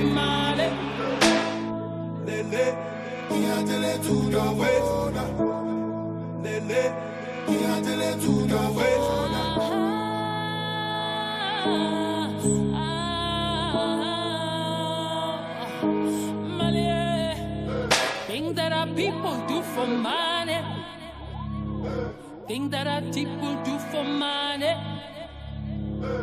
male. Lele, niatele tutto buona. Lele, niatele tutto buona. That our people do for money. Thing that our people do for money.